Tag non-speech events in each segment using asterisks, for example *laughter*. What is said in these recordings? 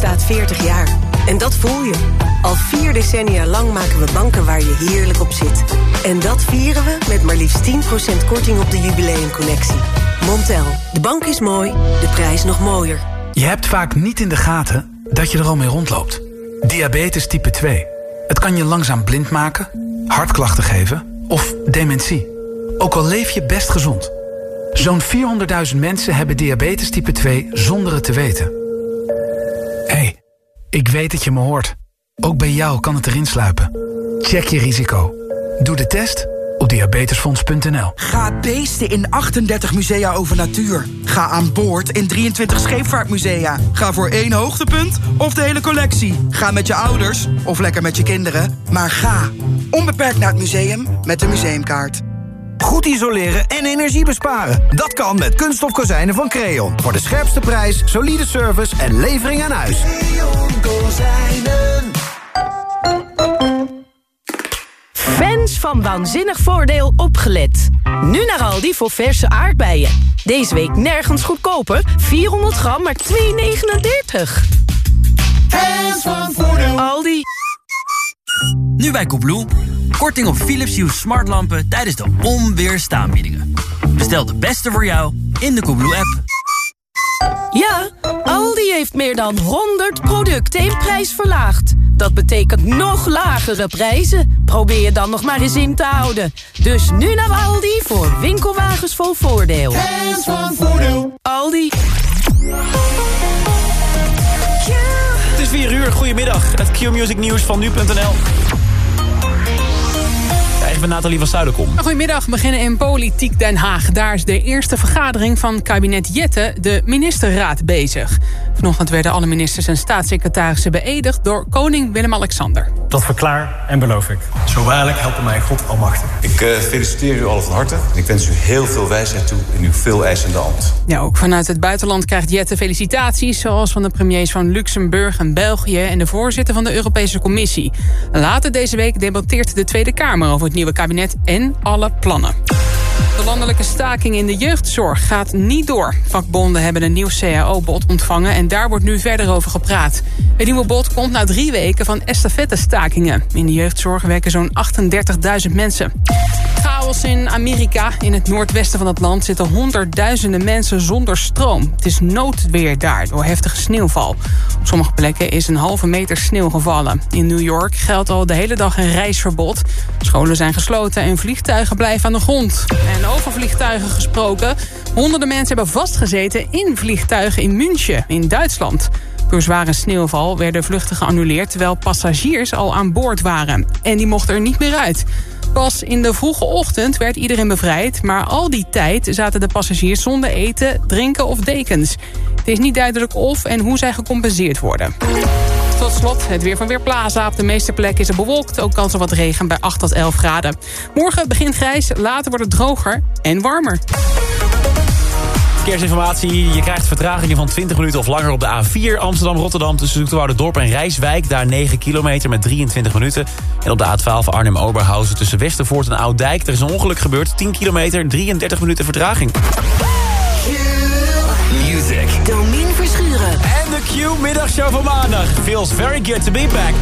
bestaat 40 jaar. En dat voel je. Al vier decennia lang maken we banken waar je heerlijk op zit. En dat vieren we met maar liefst 10% korting op de jubileumcollectie. Montel, de bank is mooi, de prijs nog mooier. Je hebt vaak niet in de gaten dat je er al mee rondloopt. Diabetes type 2. Het kan je langzaam blind maken, hartklachten geven of dementie. Ook al leef je best gezond. Zo'n 400.000 mensen hebben diabetes type 2 zonder het te weten. Hey, ik weet dat je me hoort. Ook bij jou kan het erin sluipen. Check je risico. Doe de test op diabetesfonds.nl. Ga beesten in 38 musea over natuur. Ga aan boord in 23 scheepvaartmusea. Ga voor één hoogtepunt of de hele collectie. Ga met je ouders of lekker met je kinderen. Maar ga onbeperkt naar het museum met de museumkaart. Goed isoleren en energie besparen. Dat kan met kunststof kozijnen van Creon. Voor de scherpste prijs, solide service en levering aan huis. Creon kozijnen. Fans van Waanzinnig Voordeel opgelet. Nu naar Aldi voor verse aardbeien. Deze week nergens goedkoper. 400 gram, maar 2,39. Fans van Voordeel. Aldi. Nu bij Koebloe. Korting op Philips Hue smartlampen tijdens de onweerstaanbiedingen. Bestel de beste voor jou in de Koebloe-app. Ja, Aldi heeft meer dan 100 producten in prijs verlaagd. Dat betekent nog lagere prijzen. Probeer je dan nog maar eens in te houden. Dus nu naar Aldi voor winkelwagens vol voordeel. Hands van Voordeel. Aldi. Het is 4 uur, goedemiddag. Het Q-Music nieuws van nu.nl. Even Nathalie van Zuiderkom. Goedemiddag, we beginnen in Politiek Den Haag. Daar is de eerste vergadering van kabinet Jette, de ministerraad, bezig. Vanochtend werden alle ministers en staatssecretarissen beëdigd... door koning Willem-Alexander. Dat verklaar en beloof ik. Zo waarlijk helpen mij God almachtig. Ik uh, feliciteer u allen van harte. En ik wens u heel veel wijsheid toe in uw veel eisende ambt. Ja, ook vanuit het buitenland krijgt Jette felicitaties... zoals van de premiers van Luxemburg en België... en de voorzitter van de Europese Commissie. Later deze week debatteert de Tweede Kamer over het nieuwe kabinet en alle plannen. De landelijke staking in de jeugdzorg gaat niet door. Vakbonden hebben een nieuw CAO-bod ontvangen en daar wordt nu verder over gepraat. Het nieuwe bod komt na drie weken van estafette-stakingen. In de jeugdzorg werken zo'n 38.000 mensen. Chaos in Amerika. In het noordwesten van het land zitten honderdduizenden mensen zonder stroom. Het is noodweer daar door heftige sneeuwval. Op sommige plekken is een halve meter sneeuw gevallen. In New York geldt al de hele dag een reisverbod. Scholen zijn gesloten en vliegtuigen blijven aan de grond. En over vliegtuigen gesproken. Honderden mensen hebben vastgezeten in vliegtuigen in München, in Duitsland. Door zware sneeuwval werden vluchten geannuleerd... terwijl passagiers al aan boord waren. En die mochten er niet meer uit. Pas in de vroege ochtend werd iedereen bevrijd... maar al die tijd zaten de passagiers zonder eten, drinken of dekens. Het is niet duidelijk of en hoe zij gecompenseerd worden. Tot slot het weer van Weerplaza. Op de meeste plekken is het bewolkt. Ook kans op wat regen bij 8 tot 11 graden. Morgen begint grijs, later wordt het droger en warmer. Verkeersinformatie. Je krijgt vertragingen van 20 minuten of langer op de A4 Amsterdam-Rotterdam... tussen Dorp en Rijswijk. Daar 9 kilometer met 23 minuten. En op de A12 Arnhem-Oberhausen tussen Westervoort en Ouddijk. Er is een ongeluk gebeurd. 10 kilometer, 33 minuten vertraging. De Q-middagshow van maandag. Feels very good to be back.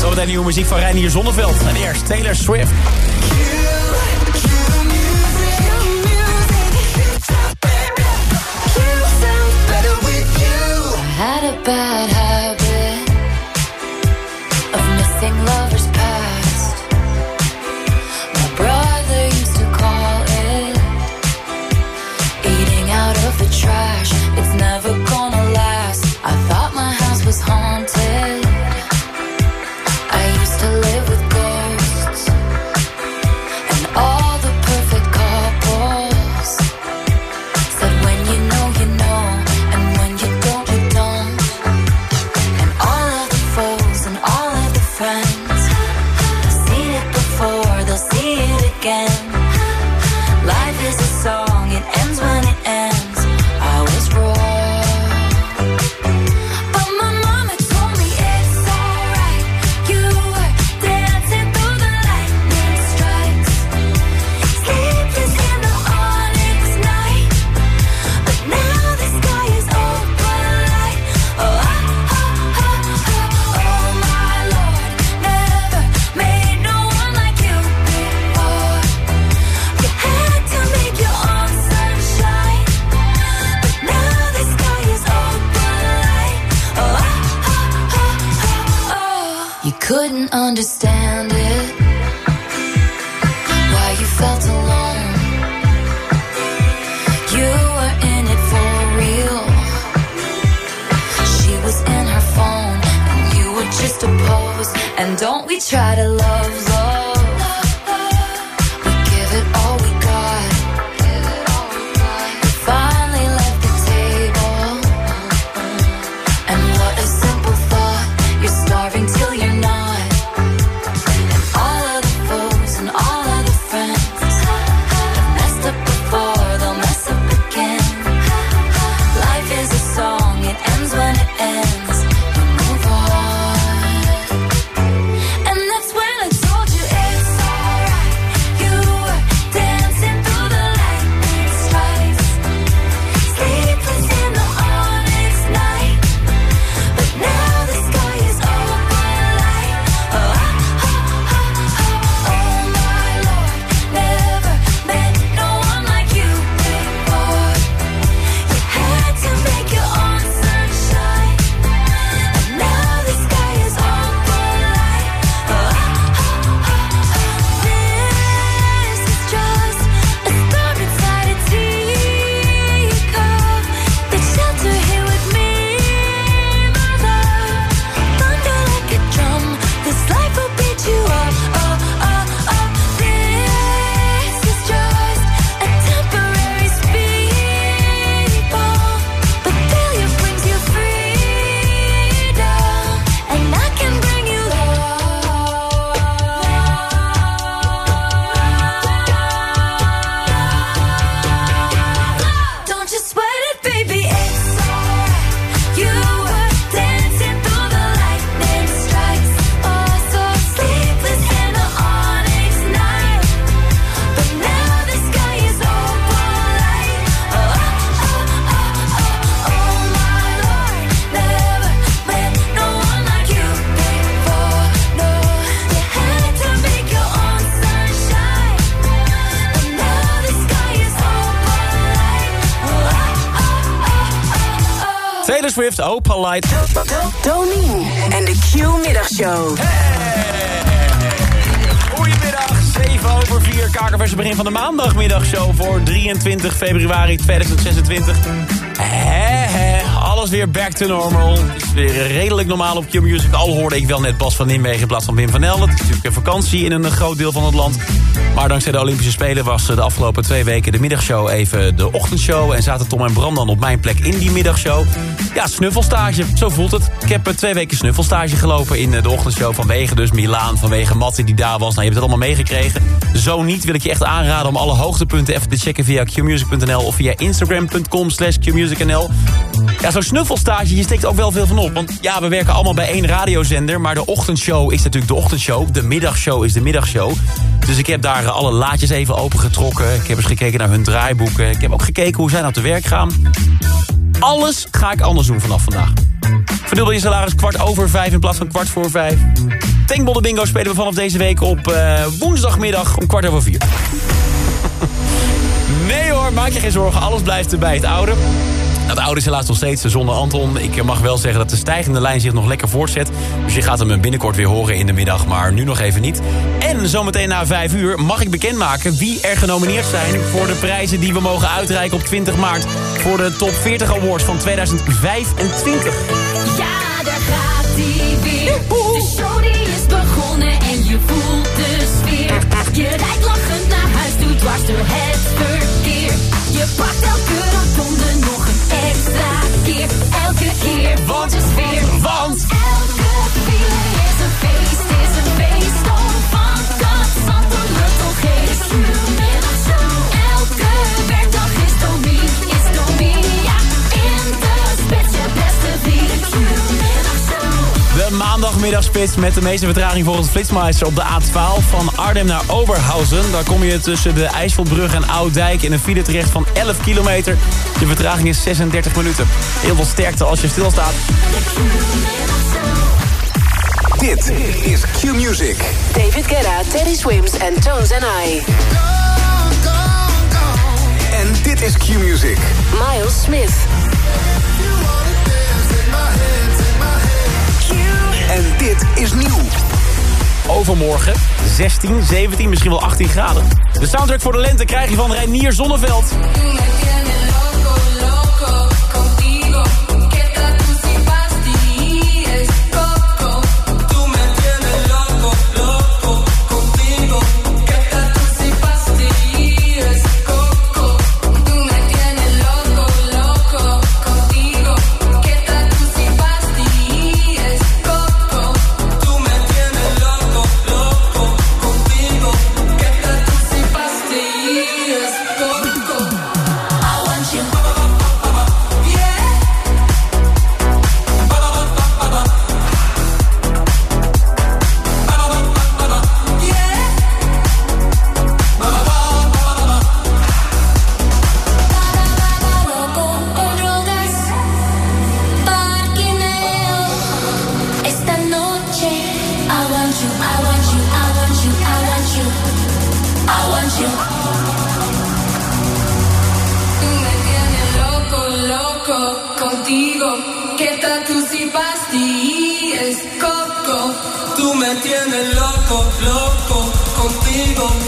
Zometeen nieuwe muziek van Reinier Zonneveld. En eerst Taylor Swift. had a bad habit of missing lovers Swift, Opal Light. Domien en de Q-middagshow. Goedemiddag, 7 over 4. Kakerverse begin van de maandagmiddagshow voor 23 februari 2026. Hè, hè, alles weer back to normal. Het is weer redelijk normaal op Q-Music. Al hoorde ik wel net Bas van Nimwegen in plaats van Wim van Helden. Het is natuurlijk een vakantie in een groot deel van het land. Maar dankzij de Olympische Spelen was de afgelopen twee weken de middagshow even de ochtendshow. En zaten Tom en Bram dan op mijn plek in die middagshow. Ja, snuffelstage, zo voelt het. Ik heb eh, twee weken snuffelstage gelopen in eh, de ochtendshow. Vanwege dus Milaan, vanwege Mattie die daar was. Nou, je hebt het allemaal meegekregen. Zo niet wil ik je echt aanraden om alle hoogtepunten even te checken via qmusic.nl of via instagram.com slash qmusicnl. Ja, zo'n snuffelstage, je steekt ook wel veel van op. Want ja, we werken allemaal bij één radiozender. Maar de ochtendshow is natuurlijk de ochtendshow. De middagshow is de middagshow. Dus ik heb daar eh, alle laadjes even opengetrokken. Ik heb eens gekeken naar hun draaiboeken. Ik heb ook gekeken hoe zij nou te werk gaan. Alles ga ik anders doen vanaf vandaag. Verdubbel je salaris kwart over vijf in plaats van kwart voor vijf. Tankbollen bingo spelen we vanaf deze week op eh, woensdagmiddag om kwart over vier. *laughs* Nee hoor, maak je geen zorgen. Alles blijft er bij het oude. Het oude is helaas nog steeds zonder Anton. Ik mag wel zeggen dat de stijgende lijn zich nog lekker voortzet. Dus je gaat hem binnenkort weer horen in de middag, maar nu nog even niet. En zometeen na vijf uur mag ik bekendmaken wie er genomineerd zijn... voor de prijzen die we mogen uitreiken op 20 maart... voor de Top 40 Awards van 2025. Ja, daar gaat hij weer. De show die is begonnen en je voelt de sfeer. Je rijdt lachend naar huis, doet dwars door het verkeer. Je pakt De maandagmiddagspits met de meeste vertraging volgens Flitsmeister op de A12 van Arnhem naar Oberhausen. Daar kom je tussen de IJsselbrug en Oudijk in een file terecht van 11 kilometer. De vertraging is 36 minuten. Heel veel sterkte als je stilstaat. Dit is Q-Music. David Guetta, Teddy Swims en Tones and I. En dit is Q-Music. Miles Smith. Dit is nieuw. Overmorgen 16, 17, misschien wel 18 graden. De soundtrack voor de lente krijg je van Reinier Zonneveld. ¿Qué tal tú si pastillas coco? Tú me tienes loco, loco contigo.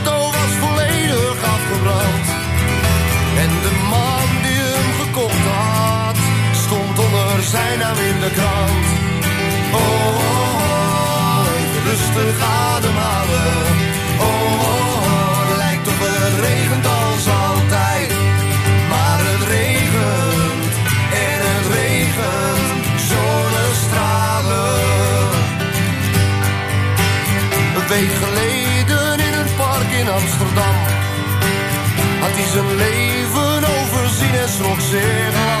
onder zijn naam in de krant. Oh, oh, oh, even rustig ademhalen. Oh, oh, oh, lijkt of het regent als altijd. Maar het regent en het regent zonnestralen. Een week geleden in een park in Amsterdam had hij zijn leven overzien en schrok zeer lang.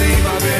niemand, nergens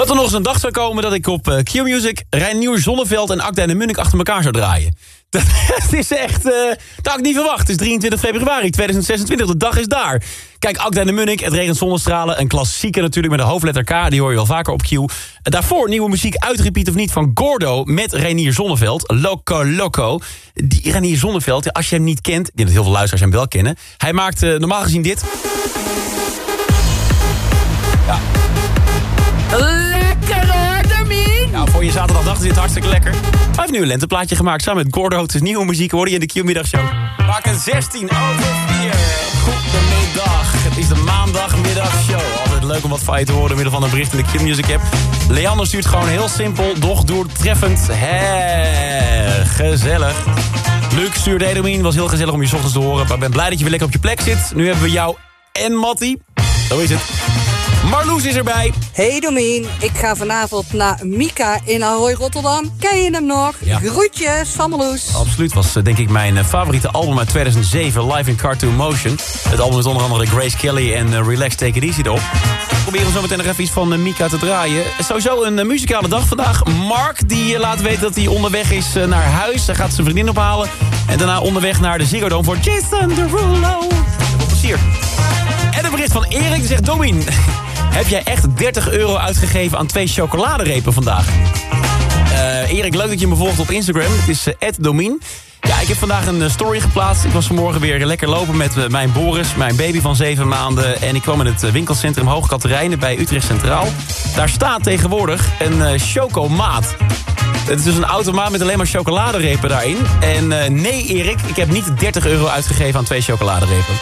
Dat er nog eens een dag zou komen dat ik op eh, Q-Music... Reinier Zonneveld en Akda en de Munnik achter elkaar zou draaien. *laughs* Dat, is echt... eh, dat had ik niet verwacht. Het is 23 februari 2026, de dag is daar. Kijk, Akda en de Munnik, het regent zonnestralen. Een klassieker natuurlijk met de hoofdletter K. Die hoor je wel vaker op Q. Daarvoor nieuwe muziek, uitrepeat of niet, van Gordo... met Reinier Zonneveld, Loco Loco. Die Reinier Zonneveld, als je hem niet kent... ik denk dat heel veel luisteraars hem wel kennen... hij maakt eh, normaal gezien dit... je zaterdagdag is dit hartstikke lekker. Hij heeft nu een lenteplaatje gemaakt samen met Gordo. Het is nieuwe muziek, hoor je in de Q-middagshow. Een 16 over 4. Goedemiddag. Het is de maandagmiddagshow. Altijd leuk om wat van te horen middel van een bericht in de Q-music app. Leander stuurt gewoon heel simpel, doch doortreffend. Hè, gezellig. Luc stuurt Edomien. Was heel gezellig om je ochtends te horen. Maar ben blij dat je weer lekker op je plek zit. Nu hebben we jou en Mattie. Zo is het. Marloes is erbij. Hey Domien, ik ga vanavond naar Mika in Ahoy, Rotterdam. Ken je hem nog? Ja. Groetjes, van Marloes. Absoluut, was eh, denk ik mijn eh, favoriete album uit 2007, Live in Cartoon Motion. Het album is onder andere Grace Kelly en eh, Relax Take It Easy erop. We proberen zo meteen nog even iets van Mika te draaien. Sowieso een muzikale dag vandaag. Mark die laat weten dat hij onderweg is naar huis. Hij gaat zijn vriendin ophalen. En daarna onderweg naar de Ziggo Dome voor Jason Derulo. Veel plezier. En een bericht van Erik die zegt... Domin, heb jij echt 30 euro uitgegeven aan twee chocoladerepen vandaag? Eh, Erik, leuk dat je me volgt op Instagram. Het is uh, Domin. Ja, ik heb vandaag een eh, story geplaatst. Ik was vanmorgen weer lekker lopen met mijn Boris, mijn baby van zeven maanden. En ik kwam in het winkelcentrum Hoog Katerijnen bij Utrecht Centraal. Daar staat tegenwoordig een chocomaat. Het is dus een automaat met alleen maar chocoladerepen daarin. En nee, Erik, ik heb niet 30 euro uitgegeven aan twee chocoladerepen.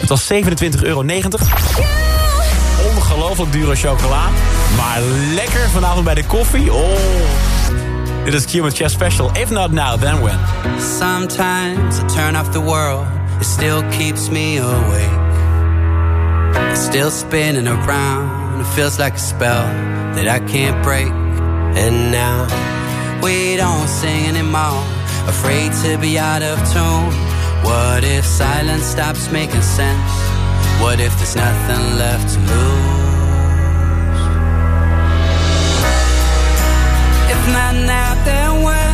Het was 27,90 euro. Ongelooflijk dure chocola. Maar lekker vanavond bij de koffie. Oh. Dit is Q met Chess Special. If not now, then when? Sometimes I turn off the world, it still keeps me awake. It's still spinning around, it feels like a spell that I can't break. And now we don't sing anymore, afraid to be out of tune. What if silence stops making sense? What if there's nothing left to lose? Not now, then when?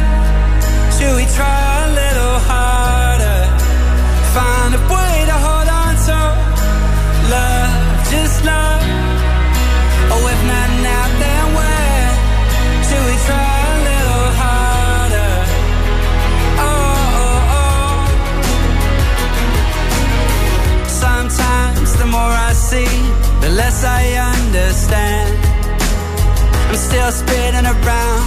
Should we try a little harder? Find a way to hold on to love, just love. Oh, if not now, then when? Should we try a little harder? Oh, oh, oh. Sometimes the more I see, the less I understand. I'm still spinning around,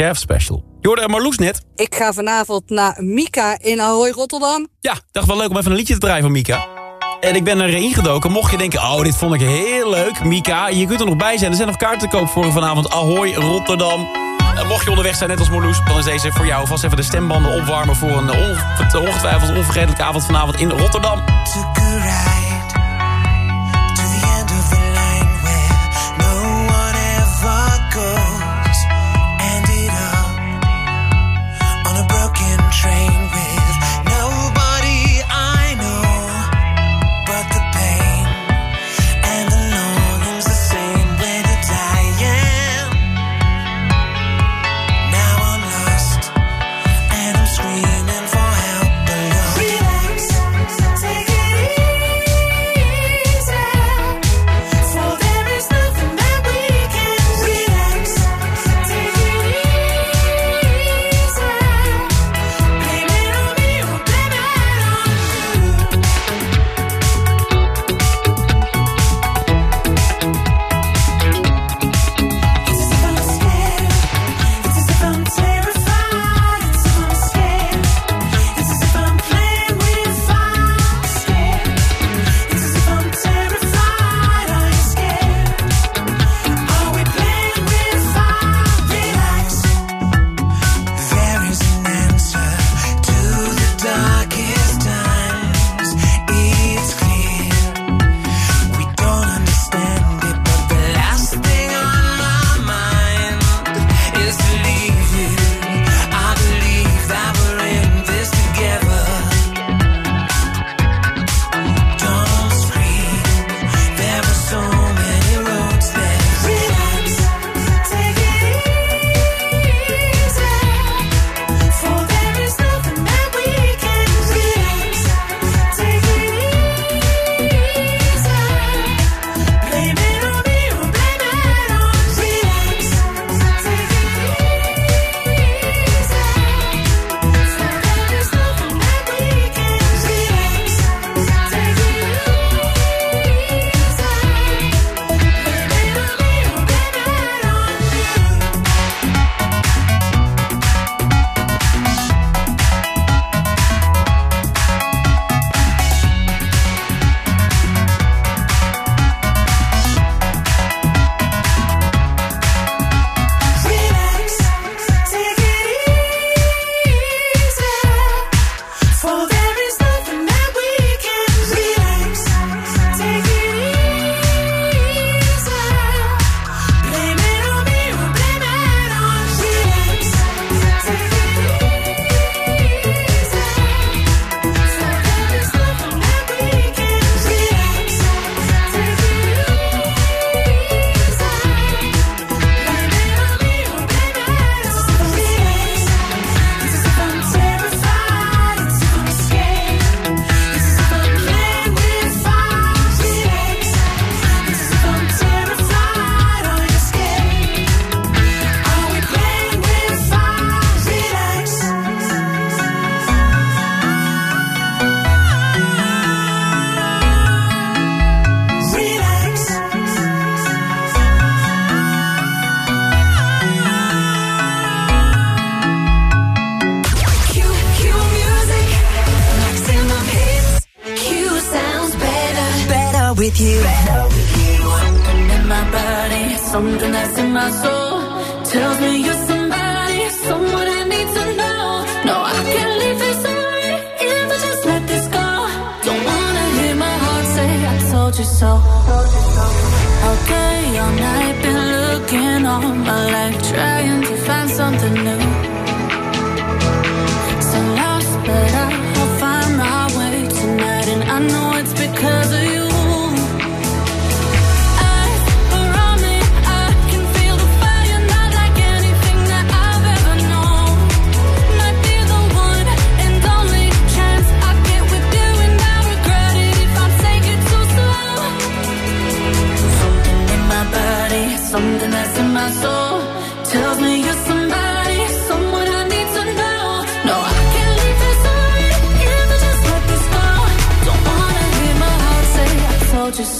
Chef Special. Jorda en Marloes net. Ik ga vanavond naar Mika in Ahoy, Rotterdam. Ja, dacht wel leuk om even een liedje te draaien van Mika. En ik ben er ingedoken. Mocht je denken, oh, dit vond ik heel leuk, Mika. Je kunt er nog bij zijn. Er zijn nog kaarten te koop voor vanavond Ahoy, Rotterdam. Mocht je onderweg zijn, net als Marloes, dan is deze voor jou. Vast even de stembanden opwarmen voor een ongetwijfeld onvergetelijke avond vanavond in Rotterdam.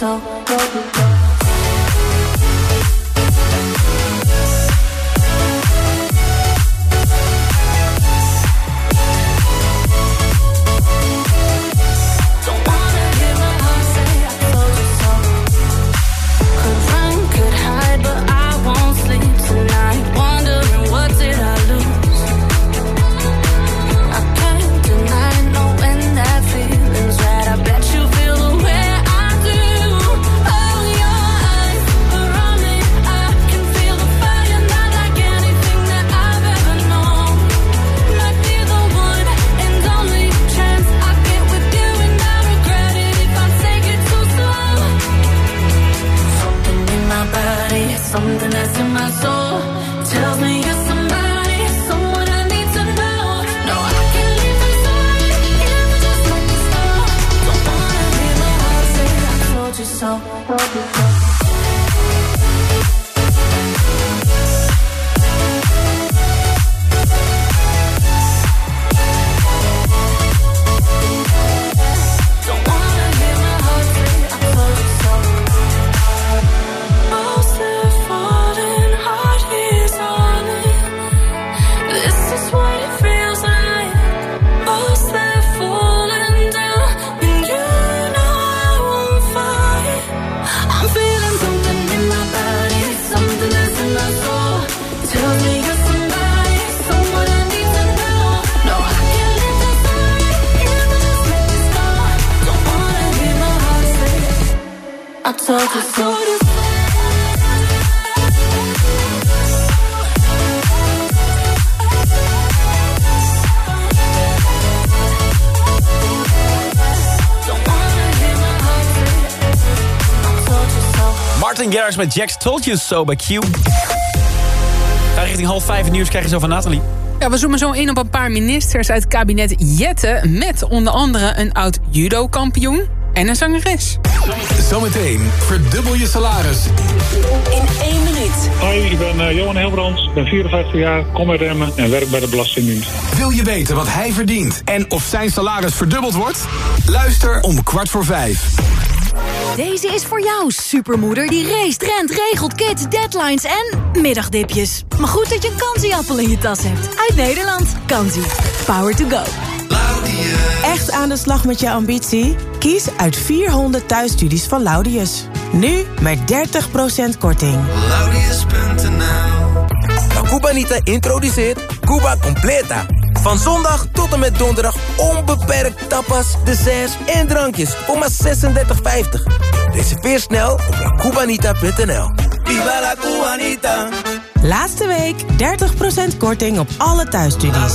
So. Don't Martin Garrix met Jax Told You So bij Q. Ga richting half vijf nieuws krijg je zo van Nathalie. Ja, we zoomen zo in op een paar ministers uit kabinet Jette... met onder andere een oud judo-kampioen en een zangeres. Zometeen verdubbel je salaris. In één minuut. Hoi, ik ben eh, Johan Hilbrands, ben 54 jaar, kom uit Emmen en werk bij de Belastingdienst. Wil je weten wat hij verdient en of zijn salaris verdubbeld wordt? Luister om kwart voor vijf. Deze is voor jou, supermoeder die race, rent, regelt, kids, deadlines en middagdipjes. Maar goed dat je een kansieappel in je tas hebt. Uit Nederland. Kansie. Power to go. Echt aan de slag met je ambitie? Kies uit 400 thuisstudies van Laudius. Nu met 30% korting. La Cubanita introduceert Cuba Completa. Van zondag tot en met donderdag onbeperkt tapas, desserts en drankjes voor maar 36,50. Reserveer snel op lacubanita.nl. Viva la Cubanita! Laatste week 30% korting op alle thuisstudies.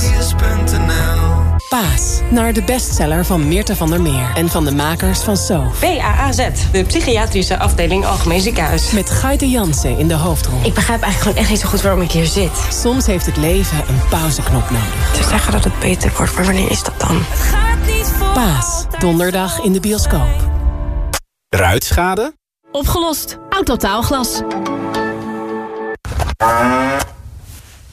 Paas, naar de bestseller van Meerte van der Meer en van de makers van So. PAAZ, de psychiatrische afdeling Algemeen Ziekenhuis. Met Gaite Jansen in de hoofdrol. Ik begrijp eigenlijk gewoon echt niet zo goed waarom ik hier zit. Soms heeft het leven een pauzeknop nodig. Ze zeggen dat het beter wordt, maar wanneer is dat dan? Paas, donderdag in de bioscoop. Ruitschade? Opgelost. Autotaalglas.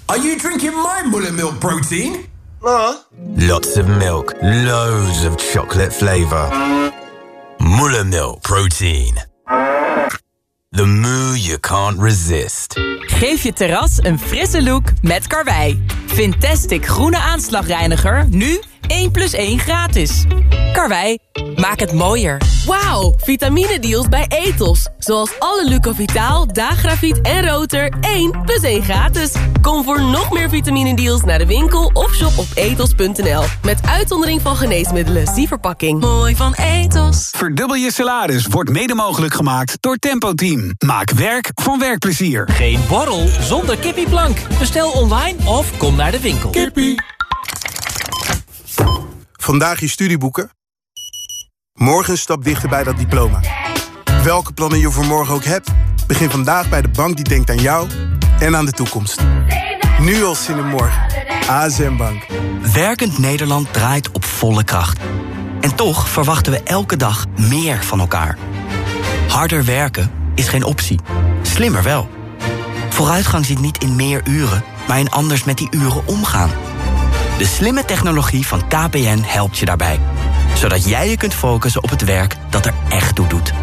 Are you drinking my Mullermilk protein? Lots of milk, loads of chocolate flavor. Muller milk protein. The moo you can't resist. Geef je terras een frisse look met Karwei. Fantastic groene aanslagreiniger, nu 1 plus 1 gratis. Karwei, maak het mooier. Wauw, vitamine-deals bij Ethos. Zoals alle Lucovitaal, Dagrafiet en Roter 1 plus 1 gratis. Kom voor nog meer vitamine-deals naar de winkel of shop op ethos.nl. Met uitzondering van geneesmiddelen. Zie verpakking. Mooi van Ethos. Verdubbel je salaris wordt mede mogelijk gemaakt door Tempo Team. Maak werk van werkplezier. Geen borrel zonder kippieplank. Bestel online of kom naar de winkel. Kippie. Vandaag je studieboeken. Morgen stap dichter bij dat diploma. Welke plannen je voor morgen ook hebt, begin vandaag bij de bank die denkt aan jou en aan de toekomst. Nu al zin in morgen. ASM Bank. Werkend Nederland draait op volle kracht. En toch verwachten we elke dag meer van elkaar. Harder werken is geen optie. Slimmer wel. Vooruitgang zit niet in meer uren, maar in anders met die uren omgaan. De slimme technologie van KPN helpt je daarbij. Zodat jij je kunt focussen op het werk dat er echt toe doet.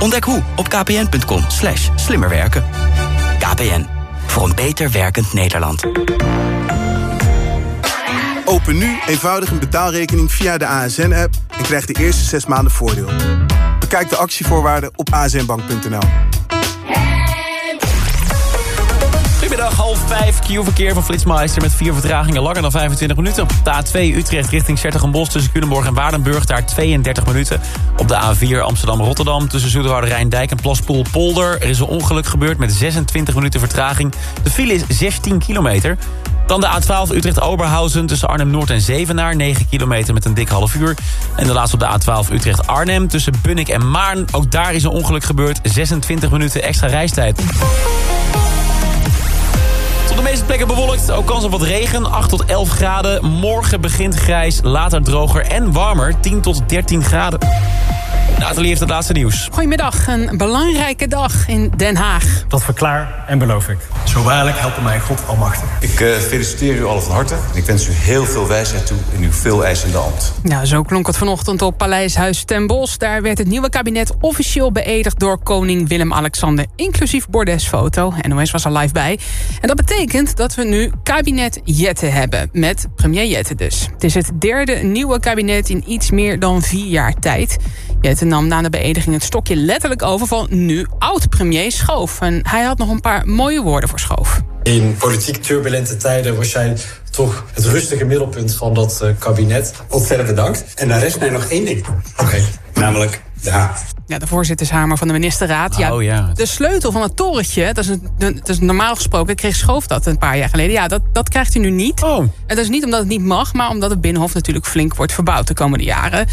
Ontdek hoe op kpn.com slash slimmerwerken. KPN, voor een beter werkend Nederland. Open nu eenvoudig een betaalrekening via de ASN-app... en krijg de eerste zes maanden voordeel. Bekijk de actievoorwaarden op asnbank.nl. half vijf. Q-verkeer van Flitsmeister met vier vertragingen langer dan 25 minuten. Op de A2 Utrecht richting Sertogenbos tussen Culemborg en Waardenburg... daar 32 minuten. Op de A4 Amsterdam-Rotterdam tussen Zoeterwoude Rijndijk en Plaspoel-Polder... er is een ongeluk gebeurd met 26 minuten vertraging. De file is 16 kilometer. Dan de A12 Utrecht-Oberhausen tussen Arnhem-Noord en Zevenaar... 9 kilometer met een dik half uur. En de laatste op de A12 Utrecht-Arnhem tussen Bunnik en Maarn. Ook daar is een ongeluk gebeurd. 26 minuten extra reistijd. Meeste plekken bewolkt, ook kans op wat regen, 8 tot 11 graden. Morgen begint grijs, later droger en warmer, 10 tot 13 graden. Nathalie heeft het laatste nieuws. Goedemiddag, een belangrijke dag in Den Haag. Dat verklaar en beloof ik. Zo waarlijk helpen mij God almachtig. Ik uh, feliciteer u allen van harte. En ik wens u heel veel wijsheid toe in uw veel eisende ambt. Nou, zo klonk het vanochtend op Paleishuis ten Bosch. Daar werd het nieuwe kabinet officieel beëdigd door koning Willem-Alexander. Inclusief bordesfoto. NOS was er live bij. En dat betekent dat we nu kabinet Jette hebben. Met premier Jette dus. Het is het derde nieuwe kabinet in iets meer dan vier jaar tijd. Jette nam na de beëdiging het stokje letterlijk over van nu oud-premier Schoof. En hij had nog een paar mooie woorden voor Schoof. In politiek turbulente tijden was jij toch het rustige middelpunt van dat uh, kabinet. Ontzettend bedankt. En daar rest mij nog één ding. Oké, okay. namelijk de Haag. Ja, de voorzittershamer van de ministerraad. Ja, Oh, ja. De sleutel van het torentje, dat is, een, dat is normaal gesproken, kreeg Schoof dat een paar jaar geleden. Ja, dat, dat krijgt hij nu niet. Oh. En dat is niet omdat het niet mag, maar omdat het Binnenhof natuurlijk flink wordt verbouwd de komende jaren.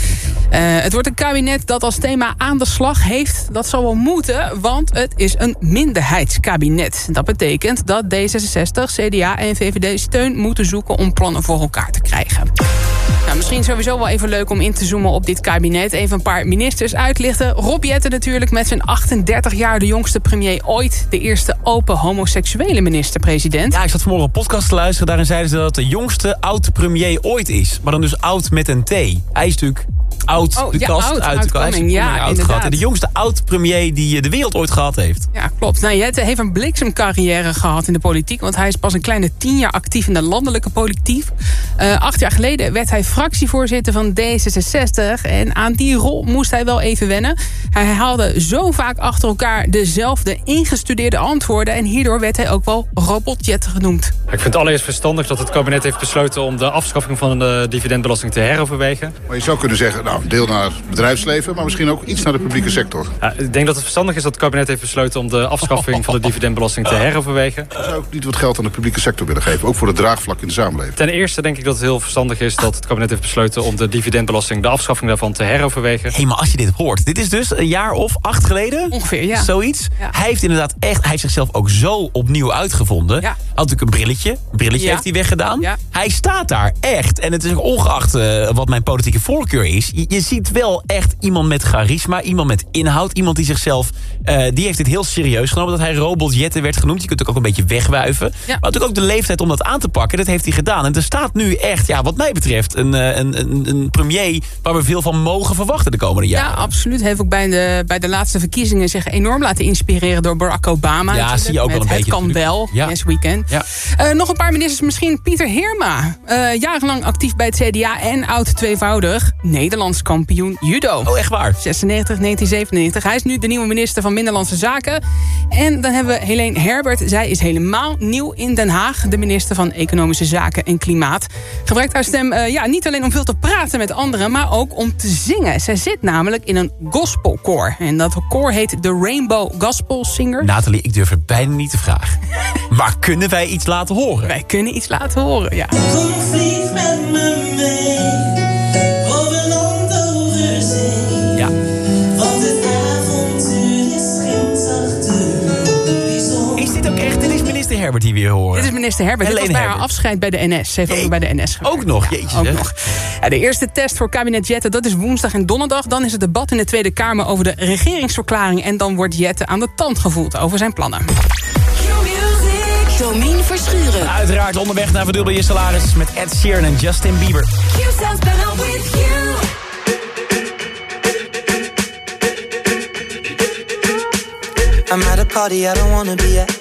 Uh, het wordt een kabinet dat als thema aan de slag heeft. Dat zal wel moeten, want het is een minderheidskabinet. Dat betekent dat D66, CDA en VVD steun moeten zoeken om plannen voor elkaar te krijgen. Nou, misschien sowieso wel even leuk om in te zoomen op dit kabinet. Even een paar ministers uitlichten. Rob Jetten natuurlijk met zijn 38 jaar de jongste premier ooit. De eerste open homoseksuele minister-president. Ja, ik zat vanmorgen een podcast te luisteren. Daarin zeiden ze dat de jongste oud-premier ooit is. Maar dan dus oud met een T. Hij is natuurlijk oud, Oh, de ja, kast oud, uit de kast. Hij is outcoming, ja, oud inderdaad. gehad. En de jongste oud-premier die eh, de wereld ooit gehad heeft. Ja, klopt. Nou, Jette heeft een bliksemcarrière gehad in de politiek. Want hij is pas een kleine tien jaar actief in de landelijke politiek. Uh, acht jaar geleden werd hij fractievoorzitter van D66. En aan die rol moest hij wel even wennen. Hij haalde zo vaak achter elkaar dezelfde ingestudeerde antwoorden. En hierdoor werd hij ook wel Robot Jette genoemd. Ik vind het allereerst verstandig dat het kabinet heeft besloten... om de afschaffing van de dividendbelasting te heroverwegen. Maar je zou kunnen zeggen, nou, deel naar het bedrijfsleven... maar misschien ook iets naar de publieke sector. Ja, ik denk dat het verstandig is dat het kabinet heeft besloten... om de afschaffing van de *laughs* dividendbelasting te heroverwegen. Zou ook niet wat geld aan de publieke sector willen geven. Ook voor het draagvlak in de samenleving. Ten eerste denk ik dat het heel verstandig is dat het kabinet heeft besloten... om de dividendbelasting, de afschaffing daarvan te heroverwegen. Hé, hey, maar als je dit hoort. Dit is dus een jaar of acht geleden. Ongeveer, ja. Zoiets. Hij heeft inderdaad echt, hij heeft zichzelf ook zo opnieuw uitgevonden. Had natuurlijk een brilletje. Een brilletje Ja. heeft hij weggedaan. Ja. Hij staat daar echt. En het is ook ongeacht eh, wat mijn politieke voorkeur is. Je, ziet wel echt iemand met charisma. Iemand met inhoud. Iemand die zichzelf... eh, die heeft dit heel serieus genomen. Dat hij Robot Jette werd genoemd. Je kunt het ook een beetje wegwuiven. Maar natuurlijk ook de leeftijd om dat aan te pakken. Dat heeft hij gedaan. En er staat nu echt, ja, wat mij betreft... een, eh, een, een, een premier waar we veel van mogen verwachten de komende jaren. Ja, absoluut. Hij heeft ook bij de, bij de laatste verkiezingen zich enorm laten inspireren door Barack Obama. Ja, zie je ook wel een Het beetje kan wel, Ja. yes weekend. Ja. Eh, nog een paar ministers, misschien Pieter Heerma. Jarenlang actief bij het CDA en oud tweevoudig Nederlands kampioen judo. Oh, echt waar? 96, 1997. Hij is nu de nieuwe minister van Binnenlandse Zaken. En dan hebben we Helene Herbert. Zij is helemaal nieuw in Den Haag. De minister van Economische Zaken en Klimaat. Gebruikt haar stem eh, ja, niet alleen om veel te praten met anderen... maar ook om te zingen. Zij zit namelijk in een gospelkoor. En dat koor heet de Rainbow Gospel Singer. Nathalie, ik durf het bijna niet te vragen. *laughs* maar kunnen wij iets laten horen? Wij kunnen iets laten horen, ja. Kom vlieg met me mee, Herbert die we hier horen. Dit is minister Herbert. Dit was Helene bij haar afscheid bij de NS. Ze heeft ook nog bij de NS gewerkt. Ook nog, Ja, jeetje. ook nog. Ja, de eerste test voor kabinet Jette, dat is woensdag en donderdag. Dan is het debat in de Tweede Kamer over de regeringsverklaring. En dan wordt Jette aan de tand gevoeld over zijn plannen. Domien Verschuren. Uiteraard onderweg naar verdubbel je salaris met Ed Sheeran en Justin Bieber. I'm at a party I don't wanna be at.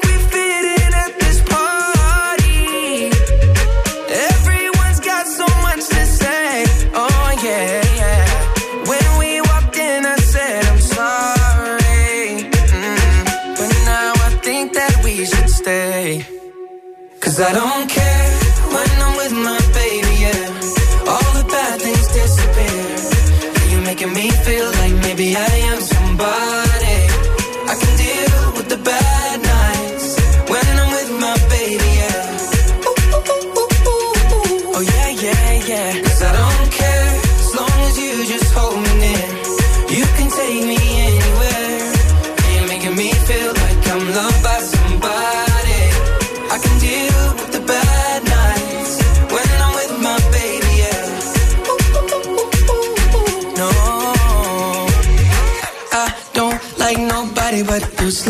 I don't care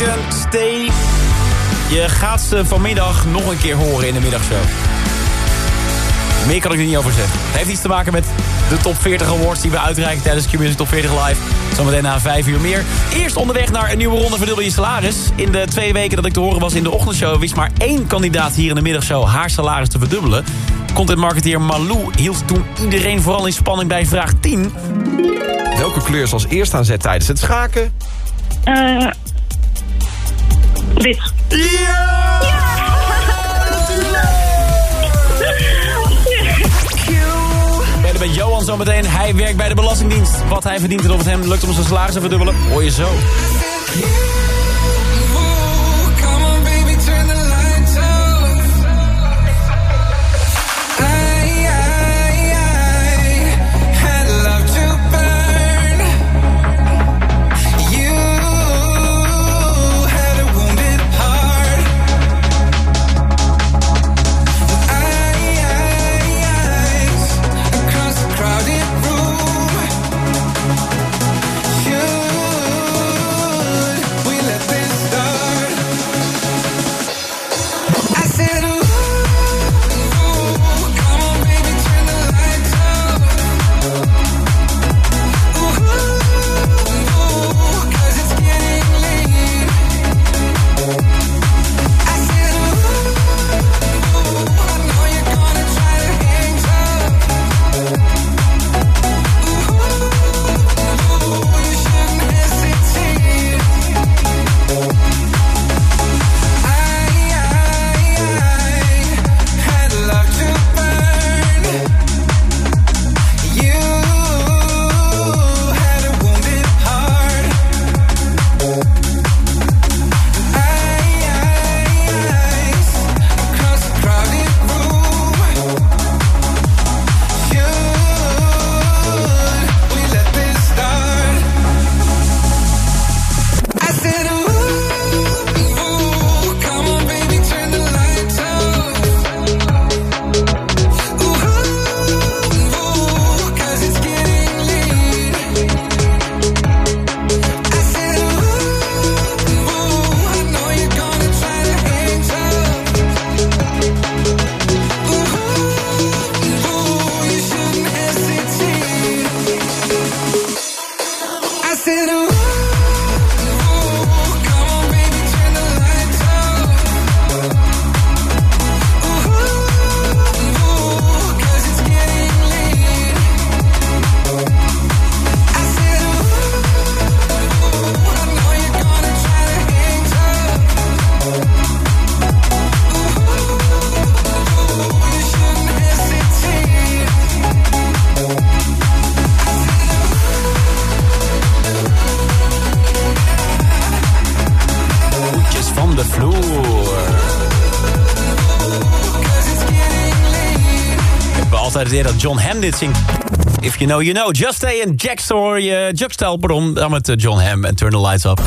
Stay. Je gaat ze vanmiddag nog een keer horen in de middagshow. Meer kan ik er niet over zeggen. Het heeft iets te maken met de top 40 awards die we uitreiken tijdens Q-Music Top 40 Live. Zometeen na 5 uur meer. Eerst onderweg naar een nieuwe ronde verdubbel je salaris. In de twee weken dat ik te horen was in de ochtendshow... wist maar één kandidaat hier in de middagshow haar salaris te verdubbelen. Contentmarketeer Malou hield toen iedereen vooral in spanning bij vraag 10. Welke kleur is als eerste aan zet tijdens het schaken? Eh wit. Ben je er met Johan zometeen. Hij werkt bij de Belastingdienst. Wat hij verdient en of het hem lukt om zijn salaris te verdubbelen, hoor je zo. Dit zingt. If you know, you know. Just Stay en Jack Story, Jugstel, pardon. Dan met eh, John Hamm en Turn the Lights Up.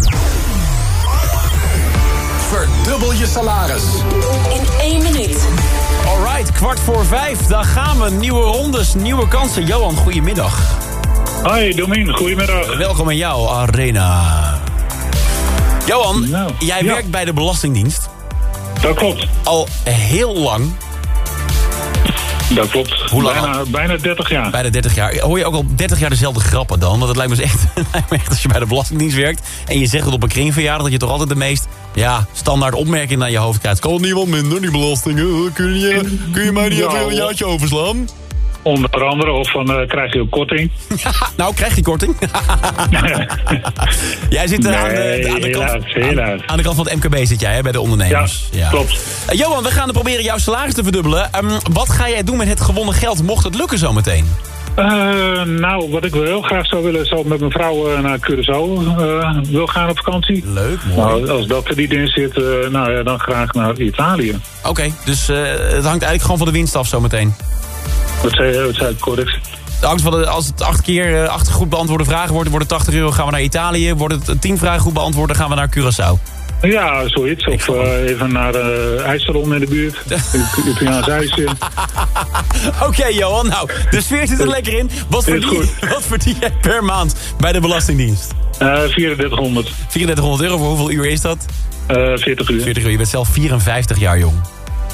Verdubbel je salaris. In één minuut. Alright, kwart voor vijf. Dan gaan we. Nieuwe rondes, nieuwe kansen. Johan, goedemiddag. Hoi, Domien, goedemiddag. Welkom in jouw arena. Johan, jij ja. werkt bij de Belastingdienst. Dat klopt. Al heel lang. Dat klopt. Hoe lang Bijna, bijna 30 jaar. Bijna 30 jaar. Hoor je ook al 30 jaar dezelfde grappen dan? Want het lijkt me dus echt, *laughs* lijkt me echt als je bij de Belastingdienst werkt... en je zegt het op een kringverjaardag... dat je toch altijd de meest ja, standaard opmerking naar je hoofd krijgt. Kan het niet wat minder, die belastingen? Kun je, kun je mij niet even een jaartje overslaan? Onder andere, of van eh, krijg je een korting. *laughs* nou, krijg je korting. *laughs* Jij zit eh, aan, de, aan, de kant, helaas, helaas. aan, aan de kant van het MKB zit jij, hè, bij de ondernemers. Ja, klopt. Eh, Johan, we gaan er proberen jouw salaris te verdubbelen. Ehm, wat ga jij doen met het gewonnen geld, mocht het lukken zometeen? Eh, nou, wat ik wel heel graag zou willen, zou met mijn vrouw naar Curaçao wil gaan op vakantie. Leuk, mooi. Nou, als dat er niet in zit, nou ja, dan graag naar Italië. Oké, dus het hangt eigenlijk gewoon van de winst af zometeen. Wat zei, wat zei ik correct? Het hangt van de, als het acht keer eh, acht goed beantwoorde vragen wordt, wordt het 80 euro, gaan we naar Italië. Wordt het tien vragen goed beantwoord, dan gaan we naar Curaçao. Ja, zoiets. Of eh, even naar uh, IJsselon in de buurt. *laughs* Italiaans ijsje. *laughs* Oké, Johan. Nou, de sfeer zit er lekker in. Wat verdien, *laughs* wat verdien jij per maand bij de Belastingdienst? Uh, 3400. 3400 euro. Voor hoeveel uur is dat? 40 uur. 40 uur. Je bent zelf 54 jaar jong.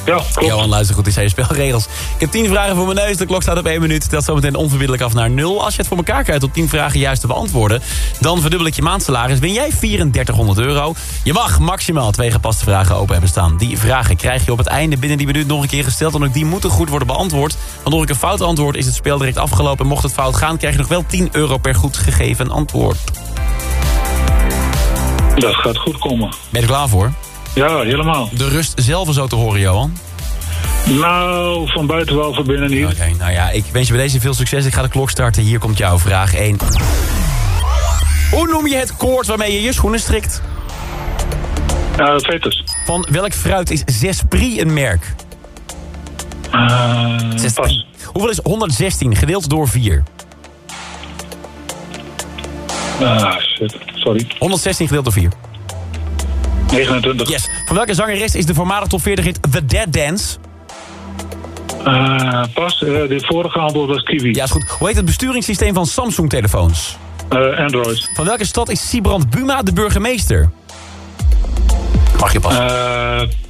Ja, klopt. Johan, luister goed, dit zijn je spelregels. Ik heb 10 vragen voor mijn neus, de klok staat op 1 minuut. Telt zometeen onverbiddelijk af naar 0. Als je het voor elkaar krijgt op 10 vragen juist te beantwoorden... dan verdubbel ik je maandsalaris, win jij 3400 euro. Je mag maximaal twee gepaste vragen open hebben staan. Die vragen krijg je op het einde binnen die minuut nog een keer gesteld... en ook die moeten goed worden beantwoord. Want door ik een fout antwoord is het spel direct afgelopen... en mocht het fout gaan, krijg je nog wel 10 euro per goed gegeven antwoord. Dat gaat goed komen. Ben je er klaar voor? Ja, helemaal. De rust zelf zo te horen, Johan? Nou, van buiten wel, van binnen niet. Oké, nou ja, ik wens je bij deze veel succes. Ik ga de klok starten. Hier komt jouw vraag 1. Hoe noem je het koord waarmee je je schoenen strikt? Uh, fetus. Van welk fruit is Zespri een merk? Uh, pas. Hoeveel is 116 gedeeld door 4? Ah, shit. Sorry. 116 gedeeld door 4. 29. Yes. Van welke zangeres is de voormalig top 40 hit The Dead Dance? Uh, pas, uh, dit vorige antwoord was Kiwi. Ja, is goed. Hoe heet het besturingssysteem van Samsung-telefoons? Uh, Android. Van welke stad is Sibrand Buma de burgemeester? Mag je pas.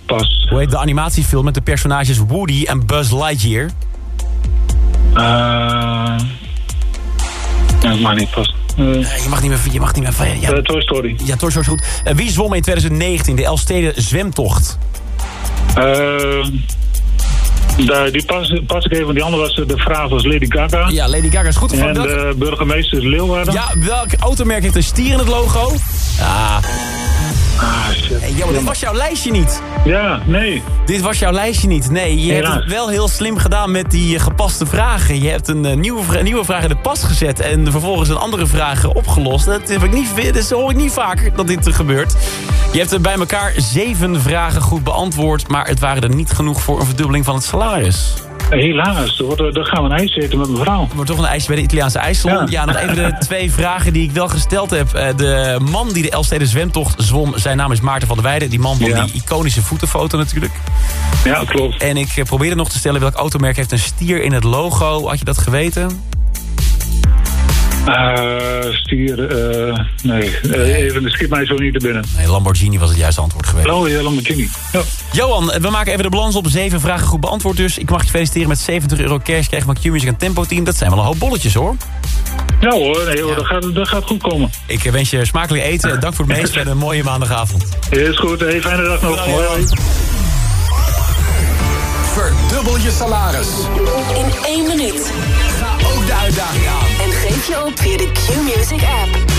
pas. Hoe heet de animatiefilm met de personages Woody en Buzz Lightyear? Ja, dat mag niet pas. je mag niet meer... Je mag niet meer van, ja. Toy Story. Ja, Toy Story is goed. wie zwom in 2019 de Elstede zwemtocht? Eh... De, die pas, pas ik even, die andere was de vraag was Lady Gaga. Ja, Lady Gaga is goed. En de burgemeester is Leeuwarden. Ja, welk automerk heeft een stier in het logo? Ah. Ah, shit. Hey, dit was jouw lijstje niet. Ja, nee. Dit was jouw lijstje niet. Nee, je Helaas. hebt het wel heel slim gedaan met die uh, gepaste vragen. Je hebt een uh, nieuwe, nieuwe vraag in de pas gezet en vervolgens een andere vraag opgelost. Dat, heb ik niet, dat hoor ik niet vaker dat dit gebeurt. Je hebt er bij elkaar zeven vragen goed beantwoord, maar het waren er niet genoeg voor een verdubbeling van het salaris. Helaas, dan gaan we een ijs eten met mevrouw. Er wordt toch een ijsje bij de Italiaanse ijssalon. Ja. ja, nog even de twee vragen die ik wel gesteld heb. De man die de Elstede zwemtocht zwom, zijn naam is Maarten van der Weijden. Die man van ja. die iconische voetenfoto natuurlijk. Ja, klopt. En ik probeerde nog te stellen welk automerk heeft een stier in het logo. Had je dat geweten? Uh, stier, uh, nee. Uh, even, de schiet mij zo niet te binnen. Nee, Lamborghini was het juiste antwoord geweest. Oh ja, Lamborghini. Ja. Johan, we maken even de balans op. Zeven vragen goed beantwoord dus. Ik mag je feliciteren met 70 euro cash. Krijg van Q-Music en Tempo Team. Dat zijn wel een hoop bolletjes hoor. Ja hoor, nee, hoor dat, gaat, dat gaat goed komen. Ik wens je smakelijk eten. Dank voor het *laughs* meesten en een mooie maandagavond. Is goed, hey, fijne dag nog. Hoi, hoi. Verdubbel je salaris. In één minuut. Ga ook de uitdaging aan. En geef je op via de Q-Music app.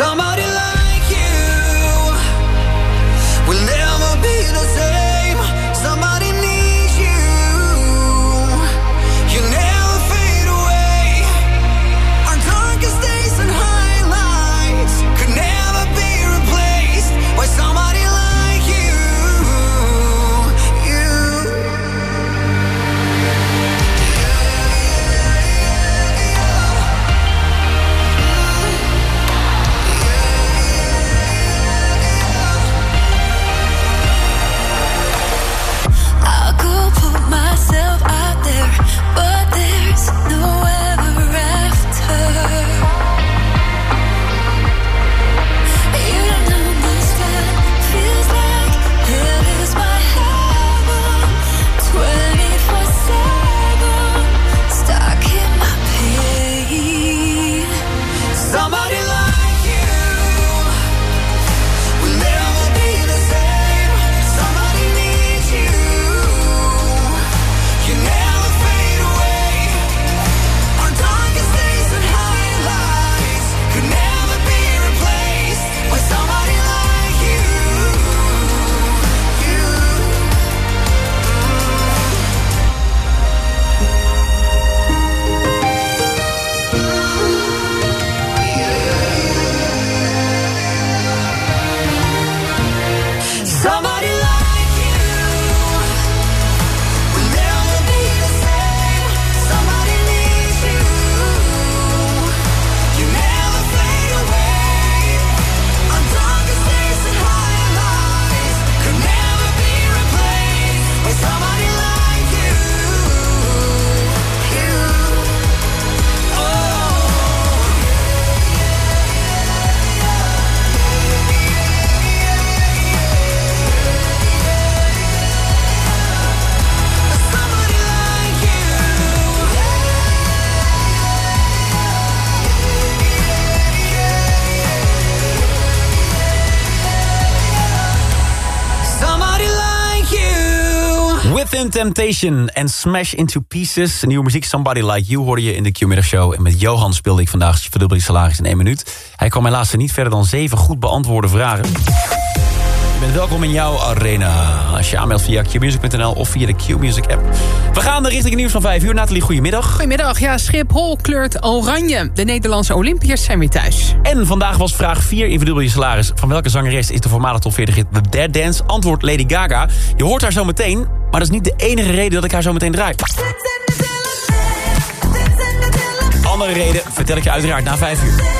Somebody like you will never be the same. Temptation en Smash Into Pieces. Nieuwe muziek, Somebody Like You, hoorde je in de Q-middag show. En met Johan speelde ik vandaag verdubbel je salaris in één minuut. Hij kwam helaas niet verder dan zeven goed beantwoorde vragen. Je bent welkom in jouw arena. Als je aanmeldt via qmusic.nl of via de Q-Music app. We gaan richting nieuws van 5 uur. Nathalie, goedemiddag. Goedemiddag. Ja, Schiphol kleurt oranje. De Nederlandse Olympiërs zijn weer thuis. En vandaag was vraag 4 in verdubbel je salaris. Van welke zangeres is de voormalige top 40 hit The Dead Dance? Antwoord Lady Gaga. Je hoort haar zo meteen, maar dat is niet de enige reden dat ik haar zo meteen draai. Andere reden vertel ik je uiteraard na 5 uur.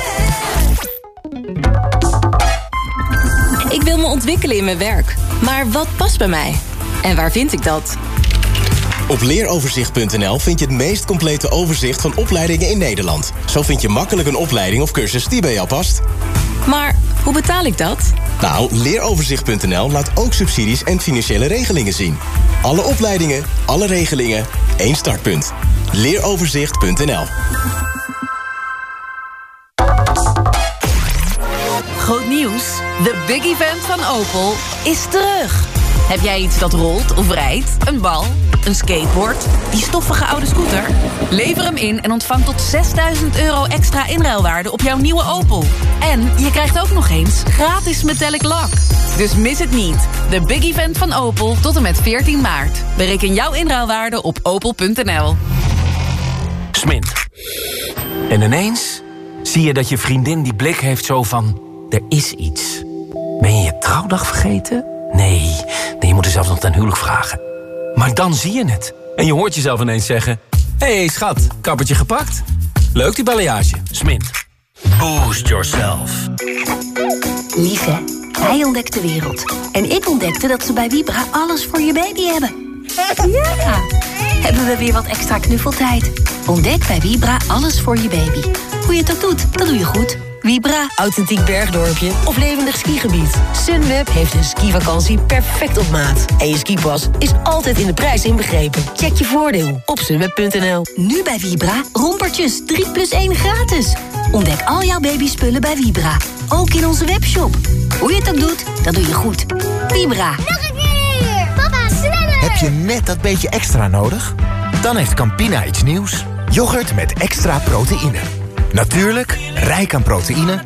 Ik wil me ontwikkelen in mijn werk. Maar wat past bij mij? En waar vind ik dat? Op leeroverzicht.nl vind je het meest complete overzicht van opleidingen in Nederland. Zo vind je makkelijk een opleiding of cursus die bij jou past. Maar hoe betaal ik dat? Nou, leeroverzicht.nl laat ook subsidies en financiële regelingen zien. Alle opleidingen, alle regelingen, één startpunt. Leeroverzicht.nl Groot nieuws. De big event van Opel is terug. Heb jij iets dat rolt of rijdt? Een bal? Een skateboard? Die stoffige oude scooter? Lever hem in en ontvang tot 6000 euro extra inruilwaarde op jouw nieuwe Opel. En je krijgt ook nog eens gratis metallic lak. Dus mis het niet. De big event van Opel tot en met 14 maart. Bereken jouw inruilwaarde op opel.nl. Smint. En ineens zie je dat je vriendin die blik heeft zo van... er is iets. Ben je je trouwdag vergeten? Nee, nee je moet er zelfs nog ten huwelijk vragen. Maar dan zie je het. En je hoort jezelf ineens zeggen... Hé hey, schat, kappertje gepakt? Leuk die balayage. Smint. Boost yourself. Lieve, hij ontdekt de wereld. En ik ontdekte dat ze bij Vibra alles voor je baby hebben. Ja! Hebben we weer wat extra knuffeltijd. Ontdek bij Vibra alles voor je baby. Hoe je het ook doet, dat doe je goed. Vibra authentiek bergdorpje of levendig skigebied. Sunweb heeft een skivakantie perfect op maat. En je skipas is altijd in de prijs inbegrepen. Check je voordeel op sunweb.nl. Nu bij Vibra, rompertjes 3 plus 1 gratis. Ontdek al jouw babyspullen bij Vibra. Ook in onze webshop. Hoe je het ook doet, dat doe je goed. Vibra. Nog een keer! Papa, sneller! Heb je net dat beetje extra nodig? Dan heeft Campina iets nieuws. Yoghurt met extra proteïne. Natuurlijk, rijk aan proteïne